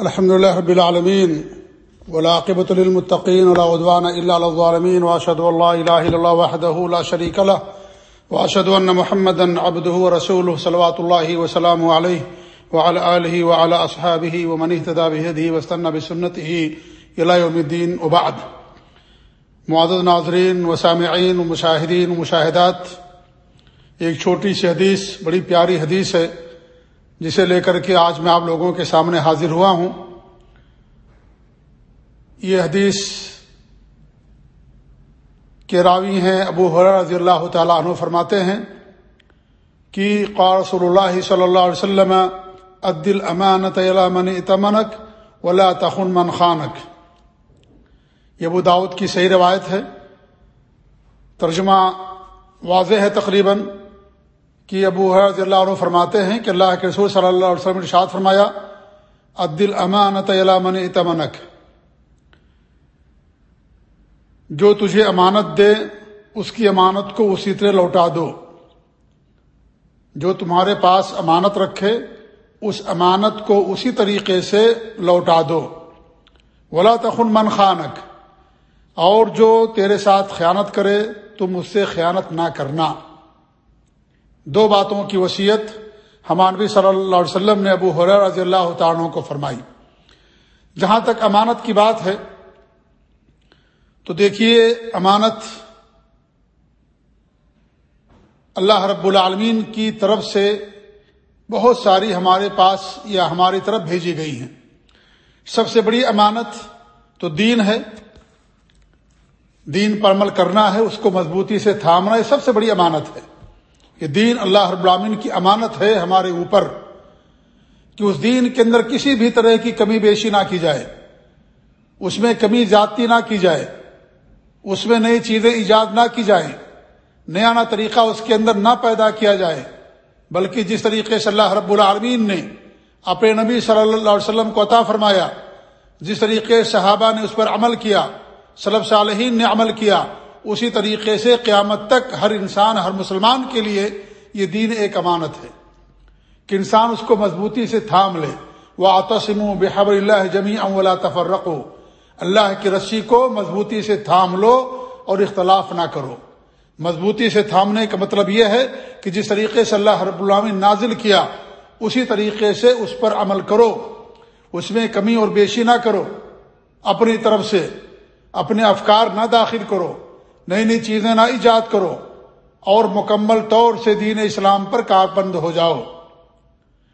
الحمد لله رب العالمين والعاقبة للمتقين، ولا عدوان إلا على الظالمين، وأشهد أن لا إله إلا الله وحده لا شريك له، وأشهد أن محمدا عبده ورسوله صلوات الله وسلامه عليه، وعلى آله وعلى أصحابه ومن اهتدى بهديه واستنى بسنته إلى يوم الدين، وبعد. معزز ناظرین و سامعین و مشاہدین و مشاہدات ایک چھوٹی سی حدیث، بڑی پیاری حدیث ہے۔ جسے لے کر کے آج میں آپ لوگوں کے سامنے حاضر ہوا ہوں۔ یہ حدیث کے راوی ہیں، ابو حر رضی اللہ تعالیٰ عنہ فرماتے ہیں کہ قار رسول اللہ صلی اللہ علیہ وسلم عدل امانت من اتمنک ولا تخن من خانک. یہ ابو داود کی صحیح روایت ہے۔ ترجمہ واضح ہے تقریباً۔ کہ ابو حضرت اللہ عنہ فرماتے ہیں کہ اللہ کے رسول صلی اللہ علیہ وسلم نے شاد فرمایا عدل امانت من اتمنک جو تجھے امانت دے، اس کی امانت کو اسی طرح لوٹا دو۔ جو تمہارے پاس امانت رکھے، اس امانت کو اسی طریقے سے لوٹا دو۔ ولا تخن من خانک۔ اور جو تیرے ساتھ خیانت کرے، تم اس سے خیانت نہ کرنا۔ دو باتوں کی وصیت ہمانوی صلی اللہ علیہ وسلم نے ابو حریر رضی اللہ تعالیٰ کو فرمائی۔ جہاں تک امانت کی بات ہے، تو دیکھیے امانت اللہ رب العالمین کی طرف سے بہت ساری ہمارے پاس یا ہماری طرف بھیجی گئی ہیں۔ سب سے بڑی امانت تو دین ہے۔ دین پر عمل کرنا ہے، اس کو مضبوطی سے تھامنا، یہ سب سے بڑی امانت ہے۔ کہ دین اللہ رب العالمین کی امانت ہے ہمارے اوپر، کہ اس دین کے اندر کسی بھی طرح کی کمی بیشی نہ کی جائے، اس میں کمی زیادتی نہ کی جائے، اس میں نئی چیزیں ایجاد نہ کی جائیں، نیا نہ طریقہ اس کے اندر نہ پیدا کیا جائے، بلکہ جس طریقے سے اللہ رب العالمین نے اپنے نبی صلی اللہ علیہ وسلم کو عطا فرمایا، جس طریقے صحابہ نے اس پر عمل کیا صلب صالحین نے عمل کیا اسی طریقے سے قیامت تک ہر انسان، ہر مسلمان کے لیے یہ دین ایک امانت ہے کہ انسان اس کو مضبوطی سے تھام لے۔ وہ آتسم بحبر اللہ جمی اولا تفرق اللہ کی رسی کو مضبوطی سے تھام لو اور اختلاف نہ کرو۔ مضبوطی سے تھامنے کا مطلب یہ ہے کہ جس طریقے سے اللہ رب العالمین نازل کیا، اسی طریقے سے اس پر عمل کرو۔ اس میں کمی اور بیشی نہ کرو۔ اپنی طرف سے، اپنے افکار نہ داخل کرو۔ نئی نئی چیزیں نہ ایجاد کرو اور مکمل طور سے دین اسلام پر کاربند ہو جاؤ۔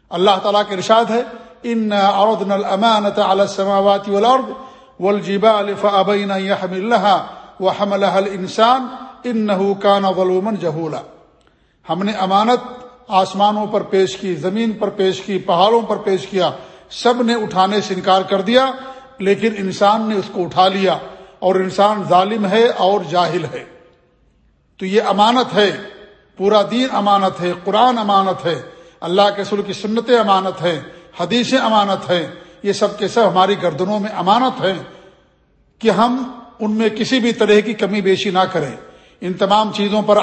اللہ تعالیٰ کے ارشاد ہے ان اردن الامانت على السماوات والارض والجبال فابين يحملها وحملها الانسان انه كان ظلوما جهولا۔ ہم نے امانت آسمانوں پر پیش کی، زمین پر پیش کی، پہاڑوں پر پیش کیا، سب نے اٹھانے سے انکار کر دیا، لیکن انسان نے اس کو اٹھا لیا۔ اور انسان ظالم ہے اور جاہل ہے۔ تو یہ امانت ہے، پورا دین امانت ہے، قرآن امانت ہے، اللہ کے سر کی سنتیں امانت ہے حدیث امانت ہے یہ سب کے سب ہماری گردنوں میں امانت ہے کہ ہم ان میں کسی بھی طرح کی کمی بیشی نہ کریں۔ ان تمام چیزوں پر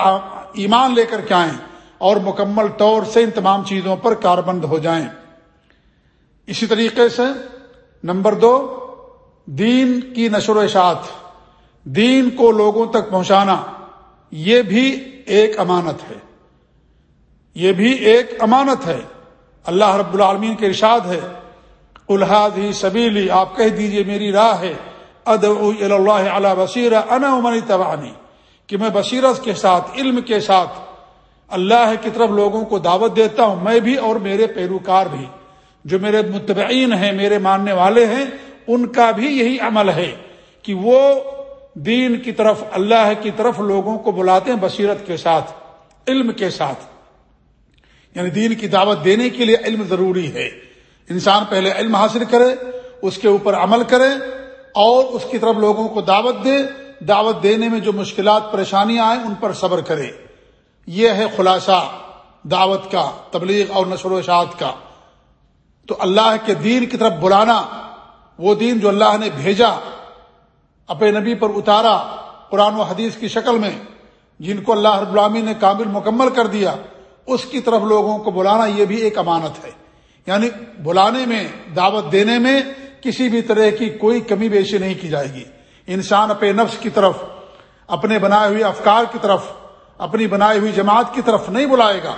ایمان لے کر کے آئیں اور مکمل طور سے ان تمام چیزوں پر کاربند ہو جائیں۔ اسی طریقے سے نمبر دو دین کی نشر و اشاعت، دین کو لوگوں تک پہنچانا، یہ بھی ایک امانت ہے۔ یہ بھی ایک امانت ہے۔ اللہ رب العالمین کے ارشاد ہے الحاد ہی سبیلی، آپ کہہ دیجیے میری راہ ہے۔ اد اللہ علیہ بصیر انا عمنی تبانی کہ میں بصیرت کے ساتھ، علم کے ساتھ، اللہ کی طرف لوگوں کو دعوت دیتا ہوں۔ میں بھی اور میرے پیروکار بھی، جو میرے متبعین ہیں، میرے ماننے والے ہیں ان کا بھی یہی عمل ہے کہ وہ دین کی طرف، اللہ کی طرف لوگوں کو بلاتے ہیں بصیرت کے ساتھ، علم کے ساتھ۔ یعنی دین کی دعوت دینے کے لیے علم ضروری ہے۔ انسان پہلے علم حاصل کرے، اس کے اوپر عمل کرے اور اس کی طرف لوگوں کو دعوت دے۔ دعوت دینے میں جو مشکلات، پریشانیاں آئیں، ان پر صبر کرے۔ یہ ہے خلاصہ دعوت کا، تبلیغ اور نشر و اشاعت کا۔ تو اللہ کے دین کی طرف بلانا وہ دین جو اللہ نے بھیجا، اپنے نبی پر اتارا قرآن و حدیث کی شکل میں، جن کو اللہ رب العامی نے کامل مکمل کر دیا، اس کی طرف لوگوں کو بلانا یہ بھی ایک امانت ہے۔ یعنی بلانے میں، دعوت دینے میں کسی بھی طرح کی کوئی کمی بیشی نہیں کی جائے گی۔ انسان اپنے نفس کی طرف، اپنے بنائے ہوئے افکار کی طرف، اپنی بنائی ہوئی جماعت کی طرف نہیں بلائے گا،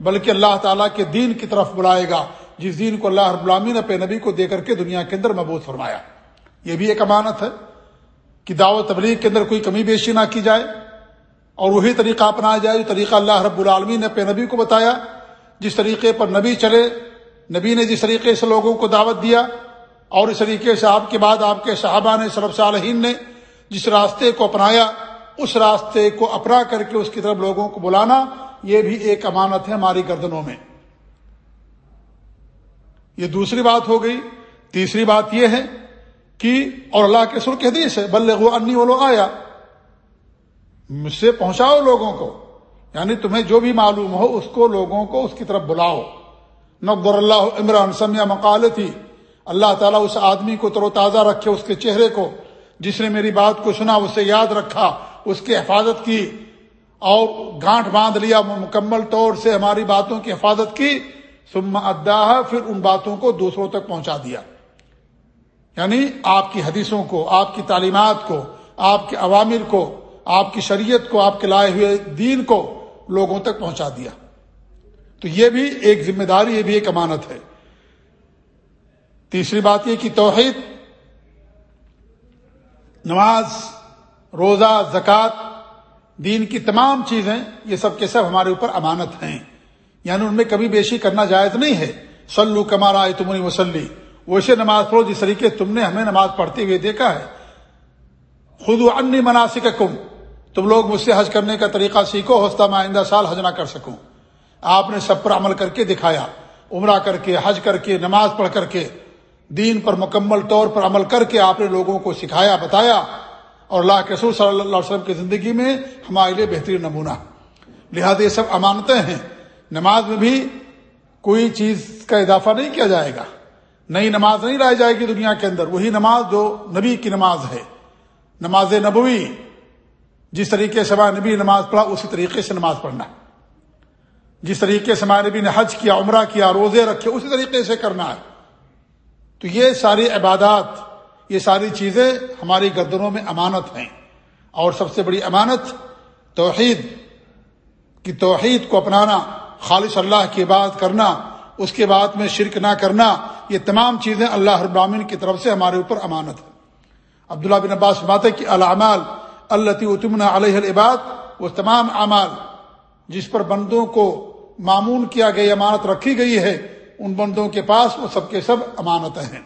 بلکہ اللہ تعالیٰ کے دین کی طرف بلائے گا۔ جس دین کو اللہ رب العالمین اپنے نبی کو دے کر کے دنیا کے اندر محبوط فرمایا۔ یہ بھی ایک امانت ہے کہ دعوت تبلیغ کے اندر کوئی کمی بیشی نہ کی جائے اور وہی طریقہ اپنایا جائے جو طریقہ اللہ رب العالمین نے اپنے نبی کو بتایا۔ جس طریقے پر نبی چلے، نبی نے جس طریقے سے لوگوں کو دعوت دیا اور اس طریقے سے آپ کے بعد آپ کے صحابہ نے صرف صالحین نے جس راستے کو اپنایا، اس راستے کو اپنا کر کے اس کی طرف لوگوں کو بلانا، یہ بھی ایک امانت ہے ہماری گردنوں میں۔ یہ دوسری بات ہو گئی۔ تیسری بات یہ ہے کہ اور اللہ کے سر کے حدیث ہے انی وہ لوگ آیا مجھ سے پہنچاؤ لوگوں کو۔ یعنی تمہیں جو بھی معلوم ہو، اس کو لوگوں کو اس کی طرف بلاؤ۔ نقبر اللہ عمران سمیا مقال تھی اللہ تعالیٰ اس آدمی کو تر و تازہ رکھے، اس کے چہرے کو۔ جس نے میری بات کو سنا، اسے یاد رکھا، اس کی حفاظت کی اور گانٹ باندھ لیا، مکمل طور سے ہماری باتوں کی حفاظت کی۔ ثم ادا پھر ان باتوں کو دوسروں تک پہنچا دیا۔ یعنی آپ کی حدیثوں کو، آپ کی تعلیمات کو، آپ کے عوامر کو، آپ کی شریعت کو، آپ کے لائے ہوئے دین کو لوگوں تک پہنچا دیا۔ تو یہ بھی ایک ذمہ داری، یہ بھی ایک امانت ہے۔ تیسری بات یہ کہ توحید، نماز، روزہ، زکوٰۃ، دین کی تمام چیزیں، یہ سب کے سب ہمارے اوپر امانت ہیں۔ یعنی ان میں کبھی بیشی کرنا جائز نہیں ہے۔ سلو کمارا تمنی وسلی ویسے نماز پڑھو، جس طریقے تم نے ہمیں نماز پڑھتے ہوئے دیکھا ہے۔ خود و انی مناسب کم تم لوگ مجھ سے حج کرنے کا طریقہ سیکھو ہوتا میں آئندہ سال حج نہ کر سکوں۔ آپ نے سب پر عمل کر کے دکھایا۔ عمرہ کر کے، حج کر کے، نماز پڑھ کر کے۔ دین پر مکمل طور پر عمل کر کے آپ نے لوگوں کو سکھایا، بتایا۔ اور اللہ کے سور صلی اللہ علیہ وسلم کی زندگی میں ہمارے لیے بہترین نمونہ۔ لہٰذا یہ سب امانتیں ہیں۔ نماز میں بھی کوئی چیز کا اضافہ نہیں کیا جائے گا۔ نئی نماز نہیں لائی جائے گی دنیا کے اندر۔ وہی نماز جو نبی کی نماز ہے۔ نماز نبوی۔ جس طریقے سے ہمارے نبی نماز پڑھا، اسی طریقے سے نماز پڑھنا۔ جس طریقے سے ہمارے نبی نے حج کیا، عمرہ کیا، روزے رکھے، اسی طریقے سے کرنا ہے۔ تو یہ ساری عبادات، یہ ساری چیزیں ہماری گردنوں میں امانت ہیں۔ اور سب سے بڑی امانت توحید۔ کی توحید کو اپنانا۔ خالص اللہ کی بات کرنا، اس کے بعد میں شرک نہ کرنا، یہ تمام چیزیں اللہ ابامین کی طرف سے ہمارے اوپر امانت ہے۔ عبداللہ بن عباس بات ہے کہ العمال اللہ اتمن علیہ العباد، وہ تمام اعمال جس پر بندوں کو معمون کیا گئی امانت رکھی گئی ہے، ان بندوں کے پاس وہ سب کے سب امانتیں ہیں۔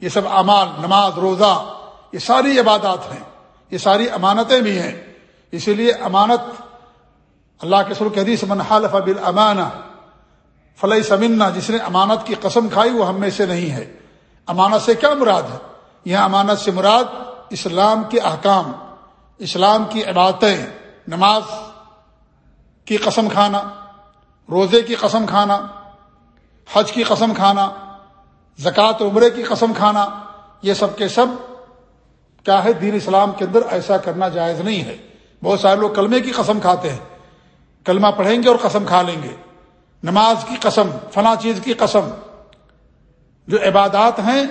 یہ سب اعمال، نماز، روزہ، یہ ساری عبادات ہیں، یہ ساری امانتیں بھی ہیں۔ اسی لیے امانت اللہ کے سر حدیث من حالف بل امانہ فلح سمنا جس نے امانت کی قسم کھائی وہ ہم میں سے نہیں ہے۔ امانت سے کیا مراد ہے؟ یہ امانت سے مراد اسلام کے احکام، اسلام کی عبادتیں، نماز کی قسم کھانا، روزے کی قسم کھانا، حج کی قسم کھانا، زکوٰۃ عمرے کی قسم کھانا، یہ سب کے سب کیا ہے؟ دین اسلام کے اندر ایسا کرنا جائز نہیں ہے۔ بہت سارے لوگ کلمے کی قسم کھاتے ہیں۔ کلمہ پڑھیں گے اور قسم کھا لیں گے۔ نماز کی قسم، فلاں چیز کی قسم۔ جو عبادات ہیں،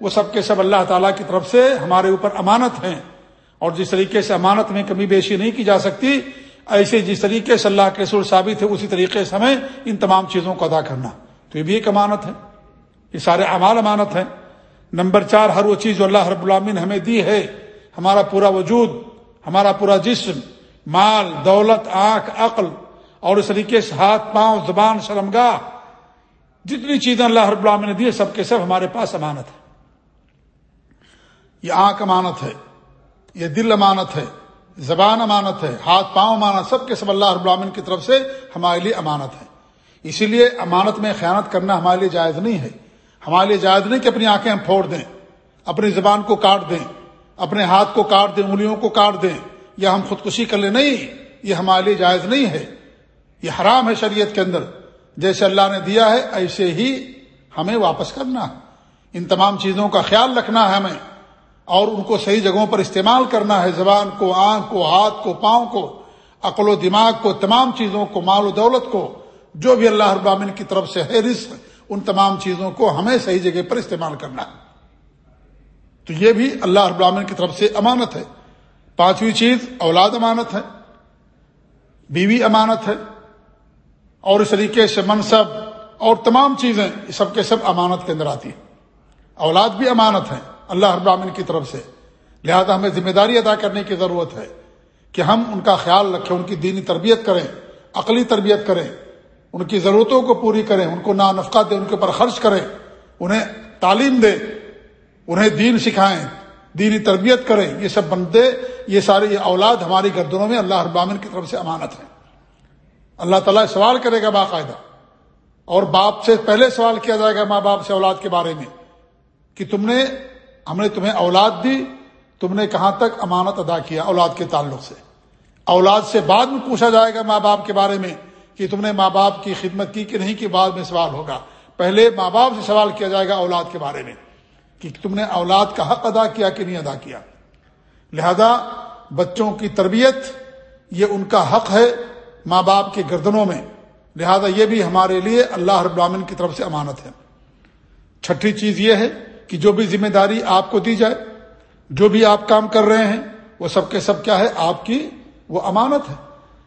وہ سب کے سب اللہ تعالیٰ کی طرف سے ہمارے اوپر امانت ہیں۔ اور جس طریقے سے امانت میں کمی بیشی نہیں کی جا سکتی، ایسے جس طریقے سے اللہ کے سر ثابت ہے اسی طریقے سے ہمیں ان تمام چیزوں کو ادا کرنا۔ تو یہ بھی ایک امانت ہے۔ یہ سارے امال امانت ہیں۔ نمبر چار، ہر وہ چیز جو اللہ رب العامن ہمیں دی ہے، ہمارا پورا وجود، ہمارا پورا جسم مال، دولت، آنکھ، عقل، اور اس طریقے سے ہاتھ، پاؤں، زبان، شرمگاہ، جتنی چیزیں اللہ رب العالمین نے دی سب کے سب ہمارے پاس امانت ہے۔ یہ آنکھ امانت ہے، یہ دل امانت ہے، زبان امانت ہے، ہاتھ، پاؤں امانت، سب کے سب اللہ رب العالمین کی طرف سے ہمارے لیے امانت ہے۔ اسی لیے امانت میں خیانت کرنا ہمارے لیے جائز نہیں ہے۔ ہمارے لیے جائز نہیں کہ اپنی آنکھیں ہم پھوڑ دیں، اپنی زبان کو کاٹ دیں، اپنے ہاتھ کو کاٹ دیں، انگلیوں کو کاٹ دیں۔ یا ہم خودکشی کر لیں، نہیں، یہ ہمارے لیے جائز نہیں ہے۔ یہ حرام ہے شریعت کے اندر۔ جیسے اللہ نے دیا ہے، ایسے ہی ہمیں واپس کرنا ہے۔ ان تمام چیزوں کا خیال رکھنا ہے ہمیں۔ اور ان کو صحیح جگہوں پر استعمال کرنا ہے۔ زبان کو، آنکھ کو، ہاتھ کو، پاؤں کو، عقل و دماغ کو، تمام چیزوں کو، مال و دولت کو۔ جو بھی اللہ ابامن کی طرف سے ہے، رزق، ان تمام چیزوں کو ہمیں صحیح جگہ پر استعمال کرنا ہے۔ تو یہ بھی اللہ رب العالمین کی طرف سے امانت ہے۔ پانچویں چیز اولاد امانت ہے، بیوی امانت ہے، اور اس طریقے سے منصب اور تمام چیزیں سب کے سب امانت کے اندر آتی ہیں۔ اولاد بھی امانت ہے، اللہ رب العالمین کی طرف سے۔ لہذا ہمیں ذمہ داری ادا کرنے کی ضرورت ہے کہ ہم ان کا خیال رکھیں، ان کی دینی تربیت کریں، عقلی تربیت کریں، ان کی ضرورتوں کو پوری کریں، ان کو نا نفقہ دیں، ان کے اوپر خرچ کریں، انہیں تعلیم دیں، انہیں دین سکھائیں۔ دینی تربیت کریں، یہ سب بندے، یہ سارے یہ اولاد ہماری گردنوں میں اللہ ابامن کی طرف سے امانت ہے۔ اللہ تعالیٰ سوال کرے گا باقاعدہ۔ اور باپ سے پہلے سوال کیا جائے گا ماں باپ سے اولاد کے بارے میں کہ تم نے، ہم نے تمہیں اولاد دی، تم نے کہاں تک امانت ادا کیا اولاد کے تعلق سے۔ اولاد سے بعد میں پوچھا جائے گا ماں باپ کے بارے میں کہ تم نے ماں باپ کی خدمت کی کہ نہیں، کہ بعد میں سوال ہوگا۔ پہلے ماں باپ سے سوال کیا جائے گا اولاد کے بارے میں۔ کہ تم نے اولاد کا حق ادا کیا کہ نہیں ادا کیا۔ لہذا بچوں کی تربیت یہ ان کا حق ہے ماں باپ کے گردنوں میں۔ لہذا یہ بھی ہمارے لیے اللہ رب العالمین کی طرف سے امانت ہے۔ چھٹی چیز یہ ہے کہ جو بھی ذمہ داری آپ کو دی جائے، جو بھی آپ کام کر رہے ہیں، وہ سب کے سب کیا ہے، آپ کی وہ امانت ہے۔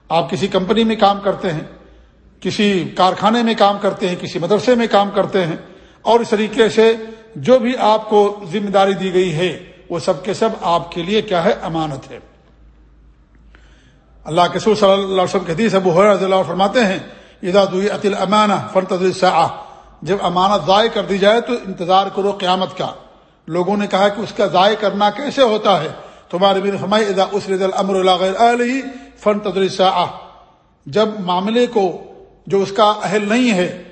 آپ کسی کمپنی میں کام کرتے ہیں، کسی کارخانے میں کام کرتے ہیں، کسی مدرسے میں کام کرتے ہیں، اور اس طریقے سے جو بھی آپ کو ذمہ داری دی گئی ہے، وہ سب کے سب آپ کے لیے کیا ہے؟ امانت ہے۔ اللہ کے سور صلی اللہ علیہ وسلم کے حدیث ابو رضی اللہ فرماتے ہیں ادا عطل امانہ فرت جب امانت ضائع کر دی جائے تو انتظار کرو قیامت کا۔ لوگوں نے کہا کہ اس کا ضائع کرنا کیسے ہوتا ہے؟ تمہارے بن فرمائی ادا اس علیہ فن تدریسا جب معاملے کو، جو اس کا اہل نہیں ہے،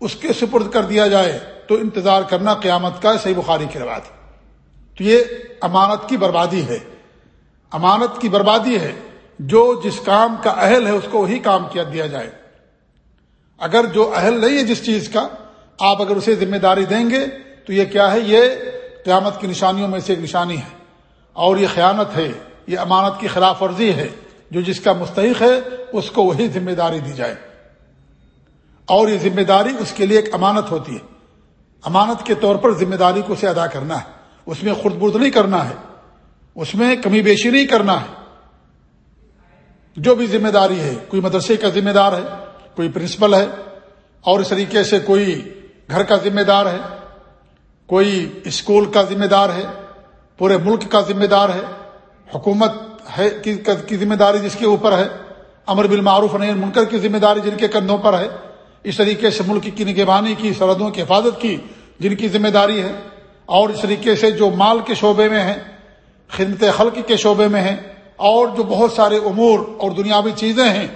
اس کے سپرد کر دیا جائے تو انتظار کرنا قیامت کا صحیح بخاری کی روایت تو یہ امانت کی بربادی ہے۔ امانت کی بربادی ہے۔ جو جس کام کا اہل ہے، اس کو وہی کام کیا دیا جائے۔ اگر جو اہل نہیں ہے جس چیز کا، آپ اگر اسے ذمہ داری دیں گے، تو یہ کیا ہے؟ یہ قیامت کی نشانیوں میں سے ایک نشانی ہے۔ اور یہ خیانت ہے۔ یہ امانت کی خلاف ورزی ہے۔ جو جس کا مستحق ہے، اس کو وہی ذمہ داری دی جائے۔ اور یہ ذمہ داری اس کے لیے ایک امانت ہوتی ہے۔ امانت کے طور پر ذمہ داری کو اسے ادا کرنا ہے۔ اس میں خرد برد نہیں کرنا ہے۔ اس میں کمی بیشی نہیں کرنا ہے۔ جو بھی ذمہ داری ہے، کوئی مدرسے کا ذمہ دار ہے، کوئی پرنسپل ہے، اور اس طریقے سے کوئی گھر کا ذمہ دار ہے، کوئی اسکول کا ذمہ دار ہے، پورے ملک کا ذمہ دار ہے، حکومت ہے، کی ذمہ داری جس کے اوپر ہے، امر بالمعروف نہیں منکر کی ذمہ داری جن کے کندھوں پر ہے اس طریقے سے ملک کی نگہبانی کی، سرحدوں کی حفاظت کی جن کی ذمہ داری ہے، اور اس طریقے سے جو مال کے شعبے میں ہیں، خدمت خلق کے شعبے میں ہیں، اور جو بہت سارے امور اور دنیاوی چیزیں ہیں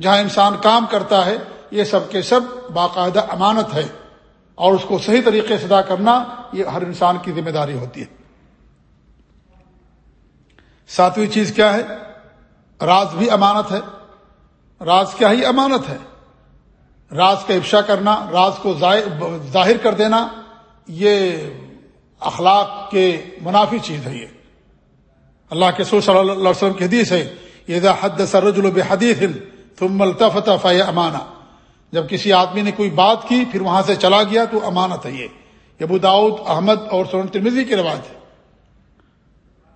جہاں انسان کام کرتا ہے، یہ سب کے سب باقاعدہ امانت ہے۔ اور اس کو صحیح طریقے سے ادا کرنا، یہ ہر انسان کی ذمہ داری ہوتی ہے۔ ساتویں چیز کیا ہے؟ راز بھی امانت ہے۔ راز کیا ہی امانت ہے؟ راز کا افشا کرنا، راز کو ظاہر کر دینا، یہ اخلاق کے منافی چیز ہے یہ۔ اللہ کے سور صلی اللہ علیہ وسلم کی حدیث ہے یہ حد سرجل بحدیث ثم التفت فی امانہ جب کسی آدمی نے کوئی بات کی، پھر وہاں سے چلا گیا تو امانت ہے یہ۔ ابو داؤد، احمد اور سورن ترمیزی کی روایت ہے۔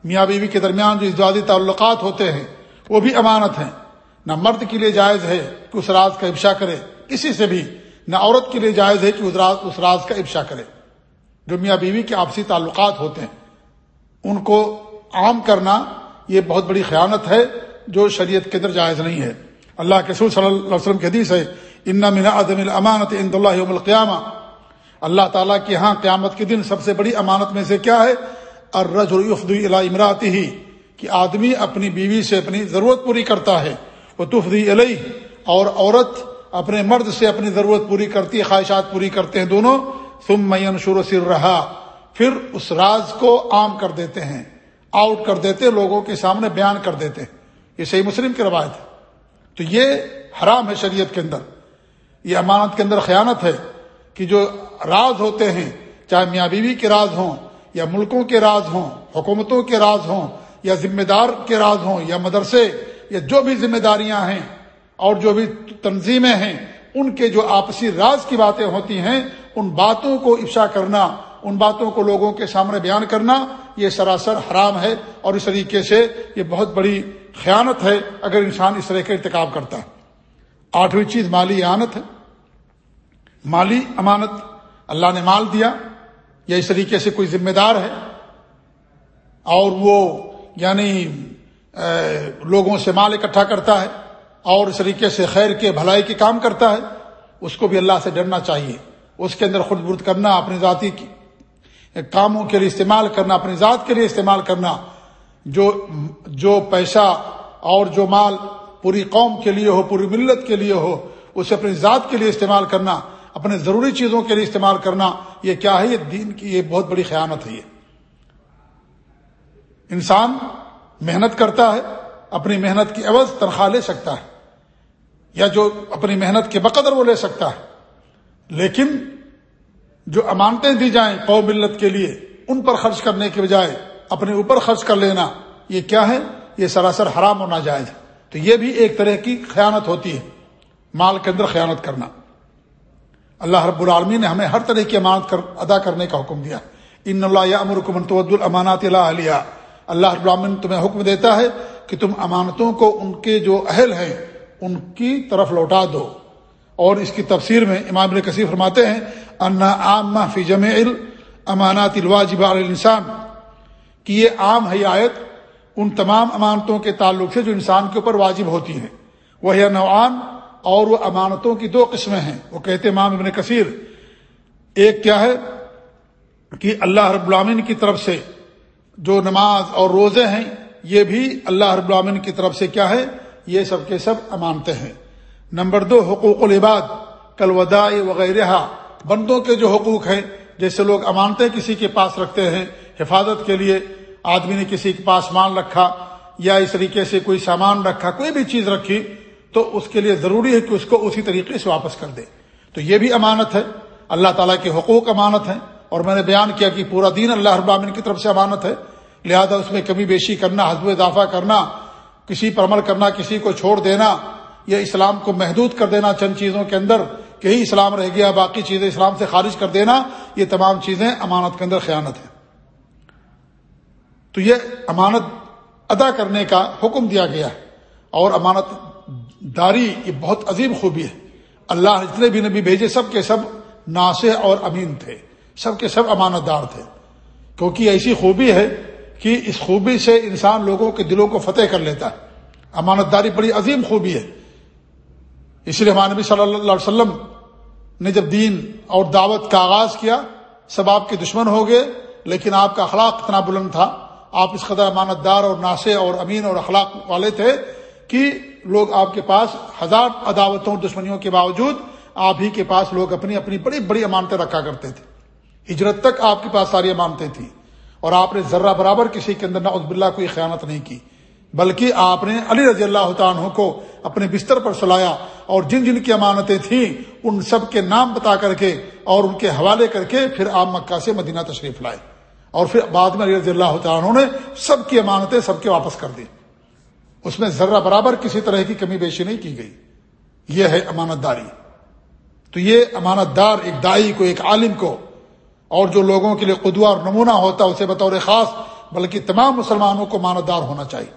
میاں بیوی کے درمیان جو ازدادی تعلقات ہوتے ہیں، وہ بھی امانت ہیں۔ نہ مرد کے لیے جائز ہے کہ اس راز کا افشا کرے۔ کسی سے بھی نہ عورت کے لیے جائز ہے کہ اس راز کا افشا کرے۔ جو میاں بیوی کے آپسی تعلقات ہوتے ہیں۔ ان کو عام کرنا یہ بہت بڑی خیانت ہے جو شریعت کے اندر جائز نہیں ہے۔ اللہ کے سور صلی اللہ علیہ وسلم کی حدیث ہے، ان من عدم الامانت ان اللہ یوم القیامہ اللہ تعالیٰ کے ہاں قیامت کے دن سب سے بڑی امانت میں سے کیا ہے؟ الرج الفدی اللہ امراتی ہی کہ آدمی اپنی بیوی سے اپنی ضرورت پوری کرتا ہے۔ وہ تفدی علیہ اور عورت اپنے مرد سے اپنی ضرورت پوری کرتی ہے، خواہشات پوری کرتے ہیں دونوں۔ ثم مین شور سر رہا پھر اس راز کو عام کر دیتے ہیں آؤٹ کر دیتے لوگوں کے سامنے بیان کر دیتے ہیں۔ یہ صحیح مسلم کی روایت ہے۔ تو یہ حرام ہے شریعت کے اندر۔ یہ امانت کے اندر خیانت ہے کہ جو راز ہوتے ہیں، چاہے میاں بیوی کے راز ہوں، یا ملکوں کے راز ہوں، حکومتوں کے راز ہوں، یا ذمہ دار کے راز ہوں، یا مدرسے، یا جو بھی ذمہ داریاں ہیں اور جو بھی تنظیمیں ہیں، ان کے جو آپسی راز کی باتیں ہوتی ہیں، ان باتوں کو افشا کرنا، ان باتوں کو لوگوں کے سامنے بیان کرنا، یہ سراسر حرام ہے اور اس طریقے سے یہ بہت بڑی خیانت ہے اگر انسان اس طرح کا ارتکاب کرتا ہے۔ آٹھویں چیز، مالی اعانت ہے۔ مالی امانت، اللہ نے مال دیا، یا اس طریقے سے کوئی ذمہ دار ہے، اور وہ یعنی لوگوں سے مال اکٹھا کرتا ہے۔ اور اس طریقے سے خیر کے بھلائی کے کام کرتا ہے، اس کو بھی اللہ سے ڈرنا چاہیے۔ اس کے اندر خود برد کرنا اپنی ذاتی کی، کاموں کے لیے استعمال کرنا، اپنی ذات کے لیے استعمال کرنا۔ جو جو پیسہ اور جو مال پوری قوم کے لیے ہو، پوری ملت کے لیے ہو، اسے اپنی ذات کے لیے استعمال کرنا، اپنے ضروری چیزوں کے لیے استعمال کرنا، یہ کیا ہے؟ یہ دین کی، یہ بہت بڑی خیانت ہے یہ۔ انسان محنت کرتا ہے، اپنی محنت کی عوض تنخواہ لے سکتا ہے۔ یا جو اپنی محنت کے بقدر وہ لے سکتا ہے۔ لیکن جو امانتیں دی جائیں قوم ملت کے لیے، ان پر خرچ کرنے کے بجائے اپنے اوپر خرچ کر لینا، یہ کیا ہے؟ یہ سراسر حرام ہونا جائز تو یہ بھی ایک طرح کی خیانت ہوتی ہے۔ مال کے اندر خیانت کرنا۔ اللہ رب العالمین نے ہمیں ہر طرح کی امانت کر ادا کرنے کا حکم دیا۔ ان اللہ امرکمن تو المانات اللہ علیہ اللہ رب العالمین تمہیں حکم دیتا ہے کہ تم امانتوں کو ان کے جو اہل ہیں ان کی طرف لوٹا دو۔ اور اس کی تفسیر میں امام ابن کثیر فرماتے ہیں انا عام فی جمع امانات الواجب انسان کہ یہ عام ہے آیت ان تمام امانتوں کے تعلق سے جو انسان کے اوپر واجب ہوتی ہیں۔ وہ نوعان اور وہ امانتوں کی دو قسمیں ہیں۔ وہ کہتے امام ابن کثیر، ایک کیا ہے؟ کہ اللہ رب العامن کی طرف سے جو نماز اور روزے ہیں، یہ بھی اللہ رب العامن کی طرف سے کیا ہے؟ یہ سب کے سب امانتے ہیں۔ نمبر دو، حقوق العباد کل ودا وغیرہ بندوں کے جو حقوق ہیں، جیسے لوگ امانتے کسی کے پاس رکھتے ہیں، حفاظت کے لیے آدمی نے کسی کے پاس مان رکھا یا اس طریقے سے کوئی سامان رکھا، کوئی بھی چیز رکھی، تو اس کے لیے ضروری ہے کہ اس کو اسی طریقے سے واپس کر دے۔ تو یہ بھی امانت ہے۔ اللہ تعالیٰ کے حقوق امانت ہیں۔ اور میں نے بیان کیا کہ پورا دین اللہ ابامن کی طرف سے امانت ہے۔ لہذا اس میں کمی بیشی کرنا حزب اضافہ کرنا کسی پر عمل کرنا، کسی کو چھوڑ دینا یا اسلام کو محدود کر دینا چند چیزوں کے اندر کہ ہی اسلام رہ گیا، باقی چیزیں اسلام سے خارج کر دینا، یہ تمام چیزیں امانت کے اندر خیانت ہے تو یہ امانت ادا کرنے کا حکم دیا گیا ہے۔ اور امانت داری یہ بہت عظیم خوبی ہے۔ اللہ جتنے بھی نبی بھیجے، سب کے سب ناصح اور امین تھے، سب کے سب امانت دار تھے۔ کیونکہ ایسی خوبی ہے کہ اس خوبی سے انسان لوگوں کے دلوں کو فتح کر لیتا ہے۔ امانت داری بڑی عظیم خوبی ہے۔ اس لیے ہمارے نبی صلی اللہ علیہ وسلم نے جب دین اور دعوت کا آغاز کیا، سب آپ کے دشمن ہو گئے، لیکن آپ کا اخلاق اتنا بلند تھا، آپ اس قدر امانت دار اور ناسے اور امین اور اخلاق والے تھے کہ لوگ آپ کے پاس ہزار عداوتوں اور دشمنیوں کے باوجود آپ ہی کے پاس لوگ اپنی اپنی بڑی بڑی امانتیں رکھا کرتے تھے۔ ہجرت تک آپ کے پاس ساری امانتیں تھیں۔ اور آپ نے ذرہ برابر کسی کے اندر نعوذ باللہ کوئی خیانت نہیں کی، بلکہ آپ نے علی رضی اللہ عنہ کو اپنے بستر پر سلایا اور جن جن کی امانتیں تھیں ان سب کے نام بتا کر کے اور ان کے حوالے کر کے پھر آپ مکہ سے مدینہ تشریف لائے۔ اور پھر بعد میں علی رضی اللہ تعالیٰ عنہ نے سب کی امانتیں سب کے واپس کر دی۔ اس میں ذرہ برابر کسی طرح کی کمی بیشی نہیں کی گئی۔ یہ ہے امانت داری تو یہ امانت دار ایک دائی کو، ایک عالم کو اور جو لوگوں کے لیے قدوہ اور نمونہ ہوتا ہے، اسے بطور خاص، بلکہ تمام مسلمانوں کو مانت دار ہونا چاہیے۔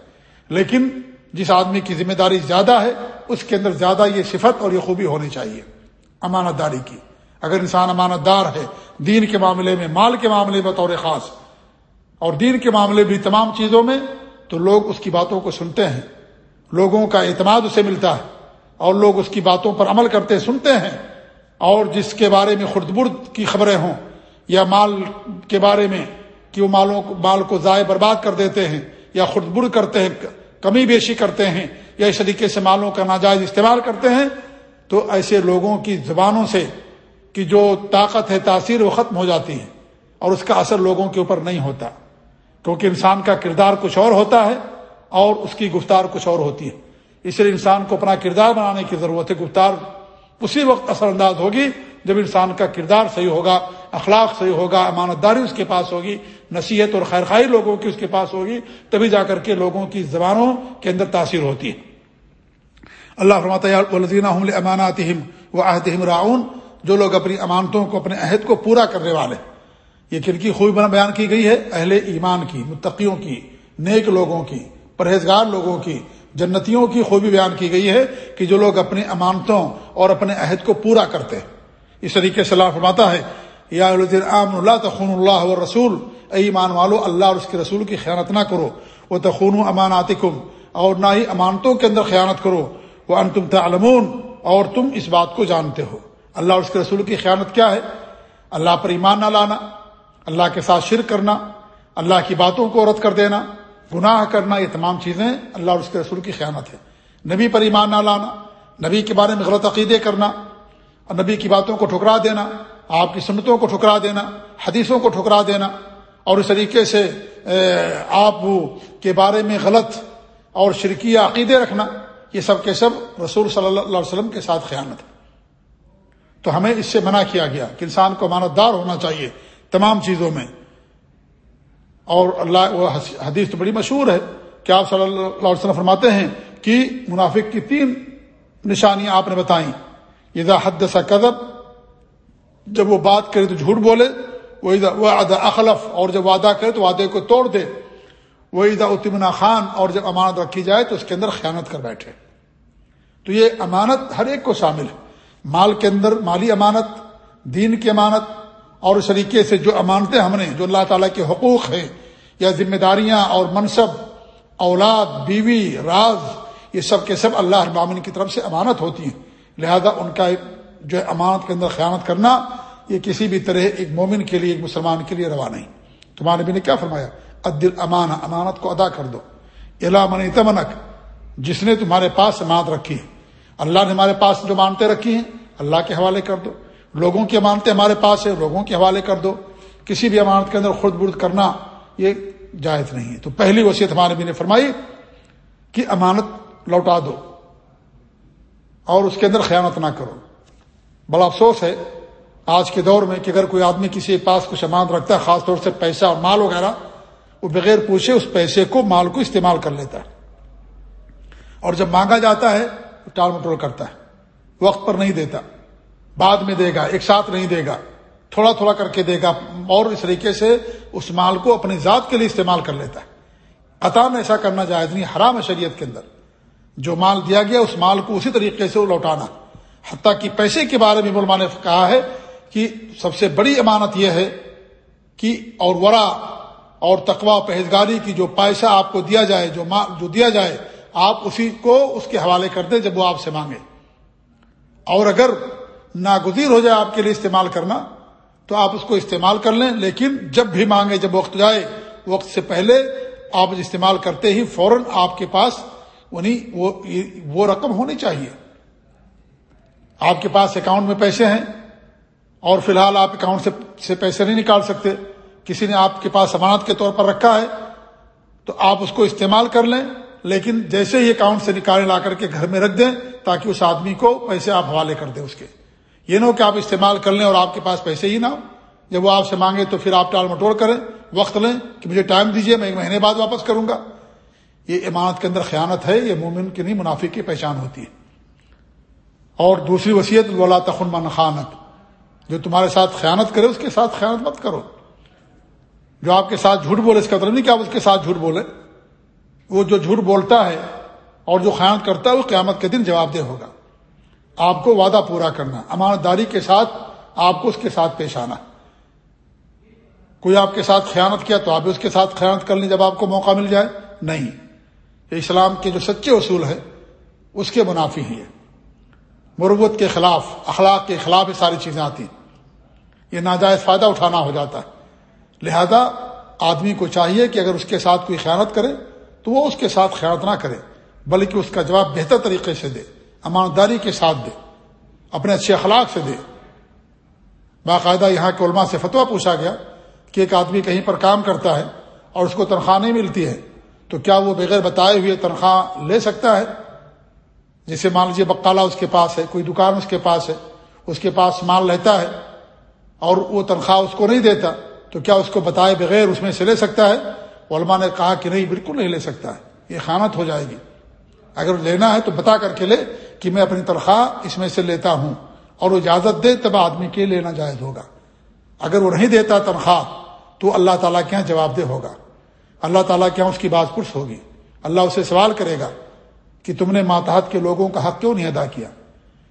لیکن جس آدمی کی ذمہ داری زیادہ ہے، اس کے اندر زیادہ یہ صفت اور یہ خوبی ہونی چاہیے۔ امانت داری کی۔ اگر انسان امانت دار ہے، دین کے معاملے میں، مال کے معاملے میں بطور خاص، اور دین کے معاملے بھی تمام چیزوں میں، تو لوگ اس کی باتوں کو سنتے ہیں۔ لوگوں کا اعتماد اسے ملتا ہے، اور لوگ اس کی باتوں پر عمل کرتے سنتے ہیں، اور جس کے بارے میں خرد برد کی خبریں ہوں یا مال کے بارے میں کہ وہ مالوں مال کو ضائع برباد کر دیتے ہیں یا خود بر کرتے ہیں، کمی بیشی کرتے ہیں یا اس طریقے سے مالوں کا ناجائز استعمال کرتے ہیں، تو ایسے لوگوں کی زبانوں سے کہ جو طاقت ہے، تاثیر وہ ختم ہو جاتی ہے اور اس کا اثر لوگوں کے اوپر نہیں ہوتا۔ کیونکہ انسان کا کردار کچھ اور ہوتا ہے اور اس کی گفتار کچھ اور ہوتی ہے۔ اس لیے انسان کو اپنا کردار بنانے کی ضرورت ہے۔ گفتار اسی وقت اثر انداز ہوگی جب انسان کا کردار صحیح ہوگا۔ اخلاق صحیح ہوگا امانت داری اس کے پاس ہوگی، نصیحت اور خیر خائی لوگوں کی اس کے پاس ہوگی، تبھی جا کر کے لوگوں کی زبانوں کے اندر تاثیر ہوتی ہے۔ اللہ فرماتا الزین امانات و راؤن جو لوگ اپنی امانتوں کو، اپنے عہد کو پورا کرنے والے یہ کن کی خوبی بیان کی گئی ہے، اہل ایمان کی، متقیوں کی، نیک لوگوں کی، پرہیزگار لوگوں کی، جنتیوں کی خوبی بیان کی گئی ہے کہ جو لوگ اپنی امانتوں اور اپنے عہد کو پورا کرتے اس طریقے سے اللہ فرماتا ہے یا اللہ تخون اللہ و رسول ایمان والو، اللہ اور اس کے رسول کی خیانت نہ کرو۔ وہ تخون امانات اور نہ ہی امانتوں کے اندر خیانت کرو۔ وہ ان تم تعلمون، اور تم اس بات کو جانتے ہو۔ اللہ اور اس کے رسول کی خیانت کیا ہے؟ اللہ پر ایمان نہ لانا، اللہ کے ساتھ شرک کرنا، اللہ کی باتوں کو رد کر دینا، گناہ کرنا، یہ تمام چیزیں اللہ اور اس کے رسول کی خیانت ہے۔ نبی پر ایمان نہ لانا، نبی کے بارے میں غلط عقیدے کرنا، اور نبی کی باتوں کو ٹھکرا دینا۔ آپ کی سنتوں کو ٹھکرا دینا، حدیثوں کو ٹھکرا دینا، اور اس طریقے سے آپ کے بارے میں غلط اور شرکی عقیدے رکھنا، یہ سب کے سب رسول صلی اللہ علیہ وسلم کے ساتھ خیانت ہے۔ تو ہمیں اس سے منع کیا گیا کہ انسان کو امانت دار ہونا چاہیے تمام چیزوں میں۔ اور اللہ، وہ حدیث تو بڑی مشہور ہے کہ آپ صلی اللہ علیہ وسلم فرماتے ہیں کہ منافق کی تین نشانیاں آپ نے بتائیں۔ یہ حد سا قدب جب وہ بات کرے تو جھوٹ بولے وہ ادا اخلف اور جب وعدہ کرے تو وعدے کو توڑ دے۔ وہ ادا اتمنا خان، اور جب امانت رکھی جائے تو اس کے اندر خیانت کر بیٹھے۔ تو یہ امانت ہر ایک کو شامل ہے۔ مال کے اندر مالی امانت، دین کی امانت، اور اس طریقے سے جو امانتیں ہم نے، جو اللہ تعالیٰ کے حقوق ہیں، یا ذمہ داریاں اور منصب، اولاد، بیوی، راز، یہ سب کے سب اللہ ابامن کی طرف سے امانت ہوتی ہیں۔ لہذا ان کا جو امانت کے اندر خیانت کرنا، یہ کسی بھی طرح ایک مومن کے لیے، ایک مسلمان کے لیے روا نہیں۔ تمہارے بھی نے کیا فرمایا؟ عدل امان امانت کو ادا کر دو۔ من تمنک جس نے تمہارے پاس امانت رکھی ہے۔ اللہ نے ہمارے پاس جو مانتے رکھی ہیں، اللہ کے حوالے کر دو۔ لوگوں کی امانتیں ہمارے پاس ہے لوگوں کے حوالے کر دو۔ کسی بھی امانت کے اندر خرد برد کرنا، یہ جائز نہیں ہے۔ تو پہلی وصیت ہمارے بھی نے فرمائی کہ امانت لوٹا دو اور اس کے اندر خیانت نہ کرو۔ بڑا افسوس ہے آج کے دور میں کہ اگر کوئی آدمی کسی کے پاس کچھ امانت رکھتا ہے، خاص طور سے پیسہ اور مال وغیرہ، وہ بغیر پوچھے اس پیسے کو مال کو استعمال کر لیتا ہے۔ اور جب مانگا جاتا ہے تو ٹال مٹول کرتا ہے۔ وقت پر نہیں دیتا۔ بعد میں دے گا، ایک ساتھ نہیں دے گا۔ تھوڑا تھوڑا کر کے دے گا۔ اور اس طریقے سے اس مال کو اپنی ذات کے لیے استعمال کر لیتا ہے۔ قطان ایسا کرنا جائز نہیں، حرام ہے شریعت کے اندر۔ جو مال دیا گیا، اس مال کو اسی طریقے سے وہ لوٹانا۔ حتیٰ کہ پیسے کے بارے میں ملما نے کہا ہے کہ سب سے بڑی امانت یہ ہے کہ اور ورا اور تقوا پہزگاری کی جو پیسہ آپ کو دیا جائے، جو جو دیا جائے، آپ اسی کو اس کے حوالے کر دیں جب وہ آپ سے مانگے۔ اور اگر ناگزیر ہو جائے آپ کے لیے استعمال کرنا، تو آپ اس کو استعمال کر لیں، لیکن جب بھی مانگے، جب وقت جائے، وقت سے پہلے آپ استعمال کرتے ہی فوراً آپ کے پاس یعنی وہ وہ رقم ہونی چاہیے۔ آپ کے پاس اکاؤنٹ میں پیسے ہیں اور فی الحال آپ اکاؤنٹ سے سے پیسے نہیں نکال سکتے۔ کسی نے آپ کے پاس امانت کے طور پر رکھا ہے تو آپ اس کو استعمال کر لیں، لیکن جیسے ہی اکاؤنٹ سے نکالے لا کر کے گھر میں رکھ دیں تاکہ اس آدمی کو پیسے آپ حوالے کر دیں اس کے۔ یہ نہ ہو کہ آپ استعمال کر لیں اور آپ کے پاس پیسے ہی نہ ہو۔ جب وہ آپ سے مانگے تو پھر آپ ٹال مٹوڑ کریں، وقت لیں کہ مجھے ٹائم دیجیے میں ایک مہینے بعد واپس کروں گا۔ یہ امانت کے اندر خیانت ہے، یہ مومن کی نہیں منافع کی پہچان ہوتی ہے۔ اور دوسری وصیت، ولا تخن من خانت۔ جو تمہارے ساتھ خیانت کرے، اس کے ساتھ خیانت مت کرو۔ جو آپ کے ساتھ جھوٹ بولے، اس کا مطلب نہیں کہ آپ اس کے ساتھ جھوٹ بولے وہ جو جھوٹ بولتا ہے اور جو خیانت کرتا ہے، وہ قیامت کے دن جواب دہ ہوگا۔ آپ کو وعدہ پورا کرنا امانت داری کے ساتھ آپ کو اس کے ساتھ پیش آنا۔ کوئی آپ کے ساتھ خیانت کیا تو آپ اس کے ساتھ خیانت کر لیں جب آپ کو موقع مل جائے۔ نہیں۔ یہ اسلام کے جو سچے اصول ہے اس کے منافی ہی ہے مروت کے خلاف، اخلاق کے خلاف یہ ساری چیزیں آتی ہیں۔ یہ ناجائز فائدہ اٹھانا ہو جاتا ہے۔ لہذا آدمی کو چاہیے کہ اگر اس کے ساتھ کوئی خیانت کرے، تو وہ اس کے ساتھ خیانت نہ کرے، بلکہ اس کا جواب بہتر طریقے سے دے امانداری کے ساتھ دے، اپنے اچھے اخلاق سے دے۔ باقاعدہ یہاں کے علماء سے فتویٰ پوچھا گیا کہ ایک آدمی کہیں پر کام کرتا ہے اور اس کو تنخواہ نہیں ملتی ہے، تو کیا وہ بغیر بتائے ہوئے تنخواہ لے سکتا ہے؟ جیسے مان لیجیے بکالا اس کے پاس ہے، کوئی دکان اس کے پاس ہے، اس کے پاس مال رہتا ہے اور وہ تنخواہ اس کو نہیں دیتا، تو کیا اس کو بتائے بغیر اس میں سے لے سکتا ہے؟ علماء نے کہا کہ نہیں، بالکل نہیں لے سکتا ہے، یہ خانت ہو جائے گی۔ اگر لینا ہے تو بتا کر کے لے کہ میں اپنی تنخواہ اس میں سے لیتا ہوں اور وہ اجازت دے تب آدمی کے لینا جائز ہوگا۔ اگر وہ نہیں دیتا تنخواہ تو اللہ تعالیٰ کے یہاں جواب دہ ہوگا۔ اللہ تعالیٰ کے یہاں اس کی بات پرس ہوگی۔ اللہ اسے سوال کرے گا۔ کہ تم نے ماتحت کے لوگوں کا حق کیوں نہیں ادا کیا؟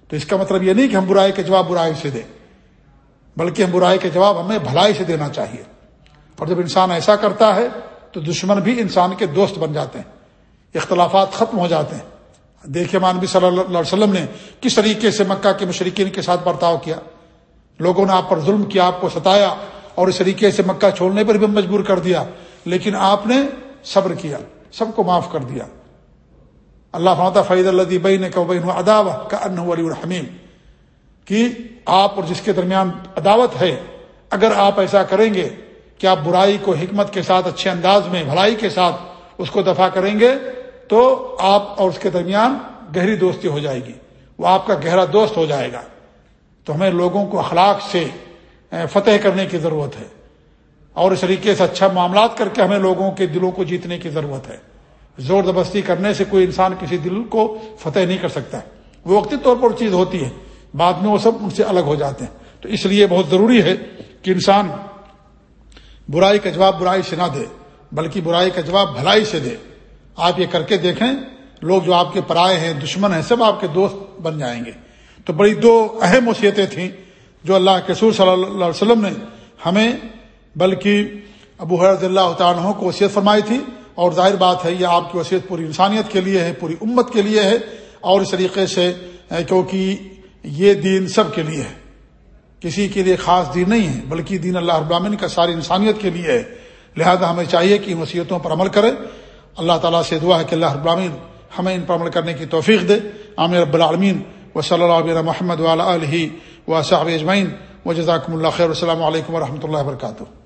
تو اس کا مطلب یہ نہیں کہ ہم برائی کے جواب برائی سے دیں، بلکہ ہم برائی کے جواب ہمیں بھلائی سے دینا چاہیے۔ اور جب انسان ایسا کرتا ہے، تو دشمن بھی انسان کے دوست بن جاتے ہیں، اختلافات ختم ہو جاتے ہیں۔ دیکھیے مانبی صلی اللہ علیہ وسلم نے کس طریقے سے مکہ کے مشرقین کے ساتھ برتاؤ کیا۔ لوگوں نے آپ پر ظلم کیا، آپ کو ستایا اور اس طریقے سے مکہ چھوڑنے پر بھی مجبور کر دیا۔ لیکن آپ نے صبر کیا، سب کو معاف کر دیا۔ اللہ فعید اللہ بین کا بین اداو کا ان الحمیم کہ آپ اور جس کے درمیان عداوت ہے، اگر آپ ایسا کریں گے کہ آپ برائی کو حکمت کے ساتھ، اچھے انداز میں، بھلائی کے ساتھ اس کو دفاع کریں گے، تو آپ اور اس کے درمیان گہری دوستی ہو جائے گی، وہ آپ کا گہرا دوست ہو جائے گا۔ تو ہمیں لوگوں کو اخلاق سے فتح کرنے کی ضرورت ہے اور اس طریقے سے اچھا معاملات کر کے ہمیں لوگوں کے دلوں کو جیتنے کی ضرورت ہے۔ زور زبستی کرنے سے کوئی انسان کسی دل کو فتح نہیں کر سکتا وہ وقتی طور پر چیز ہوتی ہے، بعد میں وہ سب ان سے الگ ہو جاتے ہیں۔ تو اس لیے بہت ضروری ہے کہ انسان برائی کا جواب برائی سے نہ دے، بلکہ برائی کا جواب بھلائی سے دے۔ آپ یہ کر کے دیکھیں، لوگ جو آپ کے پرائے ہیں، دشمن ہیں، سب آپ کے دوست بن جائیں گے۔ تو بڑی دو اہم وصیتیں تھیں جو اللہ کے سور صلی اللہ علیہ وسلم نے ہمیں، بلکہ ابو حرض اللہ تعالیٰ کو وصیت فرمائی تھی۔ اور ظاہر بات ہے، یہ آپ کی وصیت پوری انسانیت کے لیے ہے، پوری امت کے لیے ہے اور اس طریقے سے کیونکہ یہ دین سب کے لیے ہے۔ کسی کے لیے خاص دین نہیں ہے، بلکہ دین اللہ ابامن کا ساری انسانیت کے لیے ہے۔ لہذا ہمیں چاہیے کہ ان وصیتوں پر عمل کرے۔ اللہ تعالیٰ سے دعا ہے کہ اللہ ابامین ہمیں ان پر عمل کرنے کی توفیق دے۔ عامر رب العالمین۔ و صلی اللہ علیہ محمد ولا علیہ و صاحب اجمعین۔ و جزاکم اللہ خیر۔ السلام علیکم و رحمۃ اللہ وبرکاتہ۔